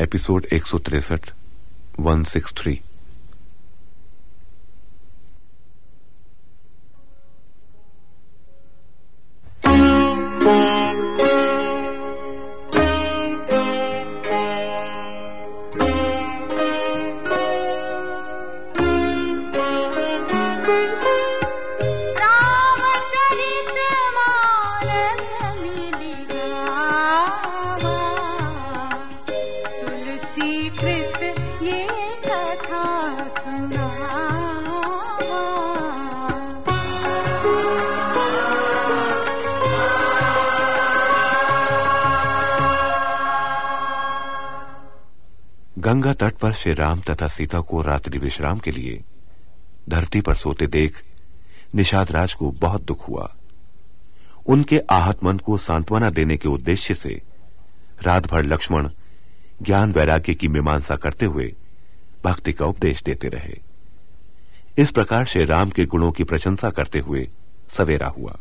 Episode एक सौ तिरसठ वन सिक्स थ्री गंगा तट पर श्री राम तथा सीता को रात्रि विश्राम के लिए धरती पर सोते देख निषाद राज को बहुत दुख हुआ। उनके आहत मन को सांत्वना देने के उद्देश्य से रात भर लक्ष्मण ज्ञान वैराग्य की मीमांसा करते हुए भक्ति का उपदेश देते रहे। इस प्रकार श्री राम के गुणों की प्रशंसा करते हुए सवेरा हुआ।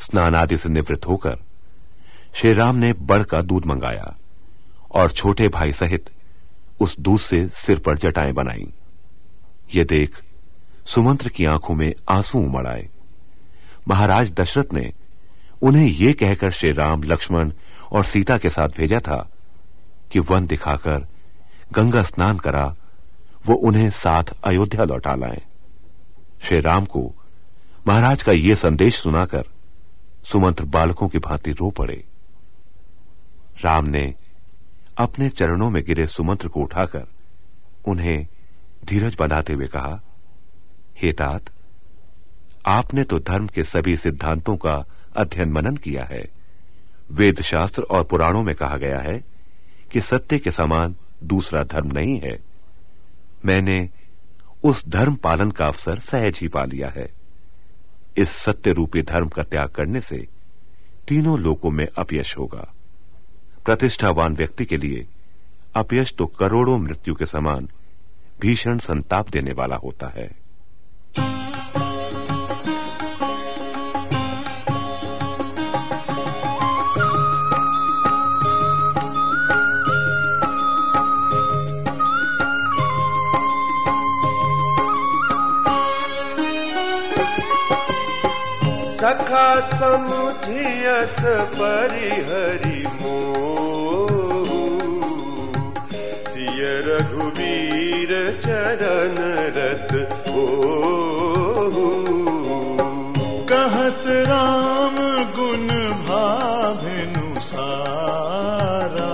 स्नान आदि से निवृत्त होकर श्री राम ने बड़ का दूध मंगाया और छोटे भाई सहित उस दूध से सिर पर जटाएँ बनाई। ये देख, सुमंत्र की आँखों में आँसू उमड़ आए। महाराज दशरथ ने उन्हें यह कहकर श्री राम, लक्ष्मण और सीता के साथ भेजा था कि वन दिखाकर गंगा स्नान करा, वो उन्हें साथ अयोध्या लौटा लाए। श्री राम को महाराज का यह संदेश सुनाकर सुमंत्र बालकों की भांति रो पड़े। राम ने अपने चरणों में गिरे सुमंत्र को उठाकर उन्हें धीरज बनाते हुए कहा, हे तात, आपने तो धर्म के सभी सिद्धांतों का अध्ययन मनन किया है। वेद शास्त्र और पुराणों में कहा गया है कि सत्य के समान दूसरा धर्म नहीं है। मैंने उस धर्म पालन का अवसर सहज ही पा लिया है। इस सत्य रूपी धर्म का त्याग करने से तीनों लोकों में अपयश होगा। प्रतिष्ठावान व्यक्ति के लिए अपयश तो करोड़ों मृत्यु के समान भीषण संताप देने वाला होता है। सखा समुझियस परिहरि मोह। रघुवीर चरण रत हो कहत राम गुण भाभनु सारा।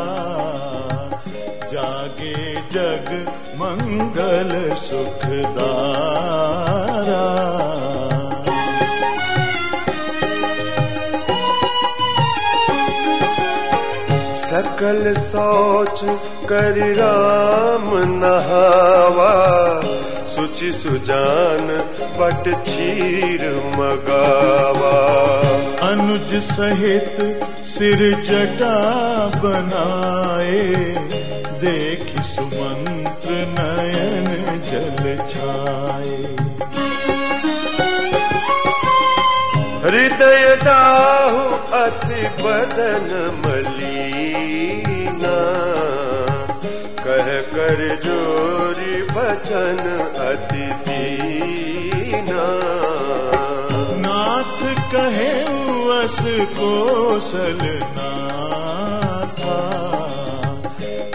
जागे जग मंगल सुखदारा सकल सोच कर राम नहावा। सुचि सुजान बट छीर मगावा। अनुज सहित सिर जटा बनाए। देख सुमंत्र नयन जल छाए। हृदय दाहु अति बदन मलीना। कह कर जोरी बचन अति दीना। नाथ कहे वस कोसल नाथा।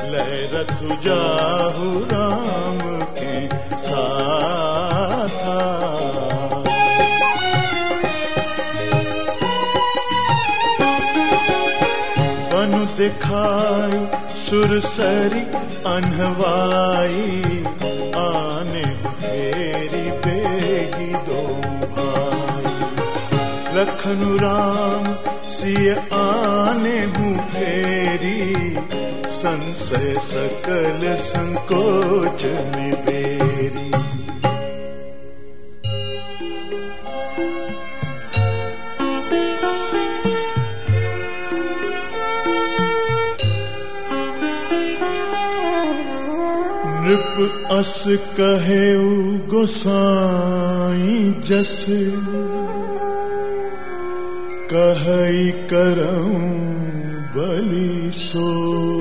लय रथु जाहु राम के साथा। बनु दिखाई सुरसरी अनहवाई आने फेरी बेगी दो भाई। लखनु राम सिय आने हूँ फेरी। संशय सकल संकोच निबेरी अस कहे गोसाई जस। कहई करऊं बलि सोई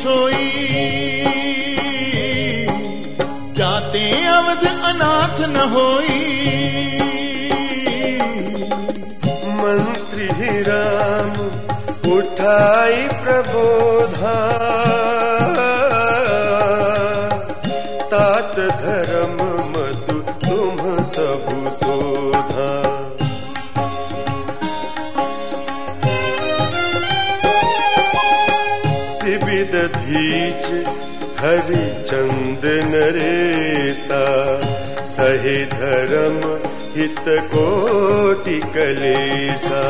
सोई। जाते अवध अनाथ न होई। मंत्री राम उठाई प्रबोधा। तात धर्म मधु तुम सबु शोधा धीच हरिचंद नरेसा सहे धर्म हित कोटि कलेसा।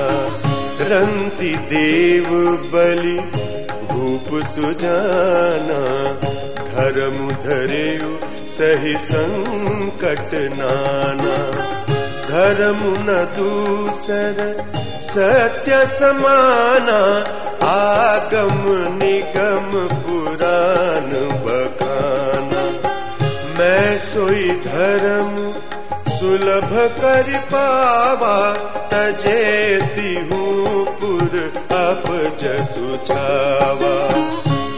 देव बलि भूप सुजाना धर्म धरेयु सही संकट नाना। धर्म न दूसर सत्य समाना आगम निगम पुराण बखाना। मैं सोई धर्म सुलभ कर पावा तजेती हूँ पुर अप जसु छावा।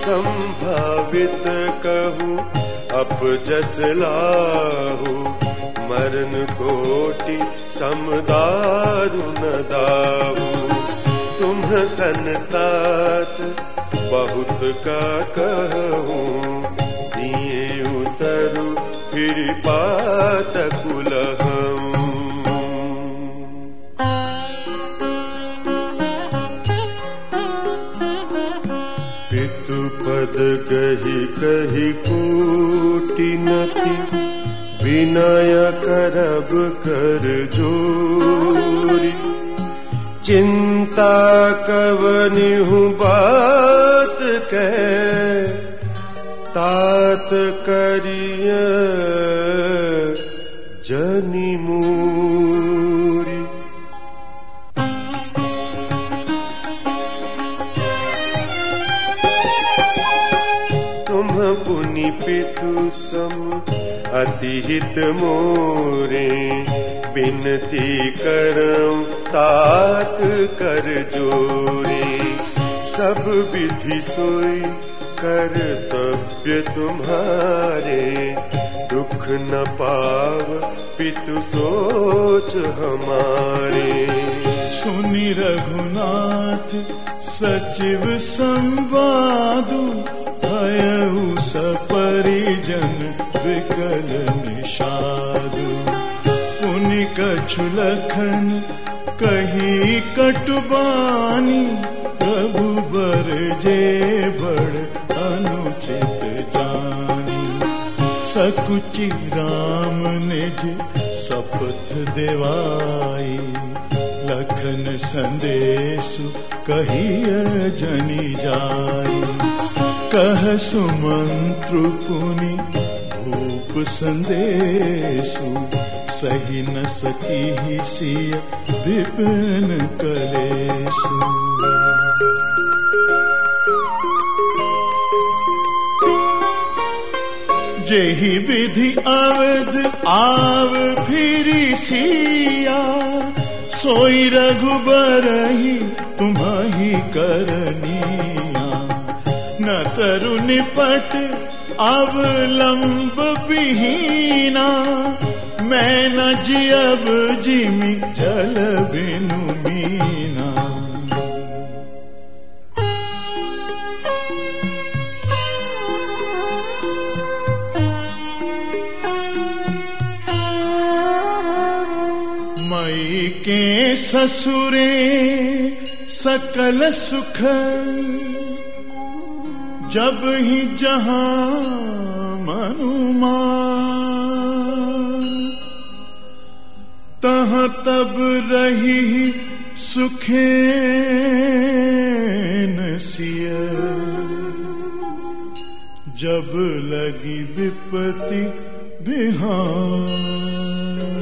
संभावित कहूँ अप जस लाहू। मरण कोटि समदारु न दाऊ तुम संतात बहुत का कहूँ दिए उतरु फिर पात कुलहूँ कवनि हूँ बात कह, तात करिय जनि मूरी। तुम पुनि पितु सम अतिहित मोरे, बिनती करऊं तात कर जोरे सब विधि सोई कर्तव्य तुम्हारे। दुख न पाव, पितु सोच हमारे। सुनि रघुनाथ, सचिव संवादु भयउ सपरिजन विकल निषादु। पुनि कछु लखन कही कटुबानी प्रभु बर जे बड़ अनुचित जानी। सकुचि राम निज शपथ देवाई। लखन संदेशु कहिय जनि जाई। कह सुमंत्रु पुनि भूप संदेशु सही न सकी ही सिय विपिन कलेशु। जेहि विधि अवध आव फिरी सिया, सोई रघुबर ही तुम्हि करनिया। न तरु निपट अवलंब विहीना मैं न जिमि जल बिनु मीना। मई के ससुरे सकल सुख जब ही जहां मनुमा तह तब रही सुखे जब लगी विपत्ति बिहार।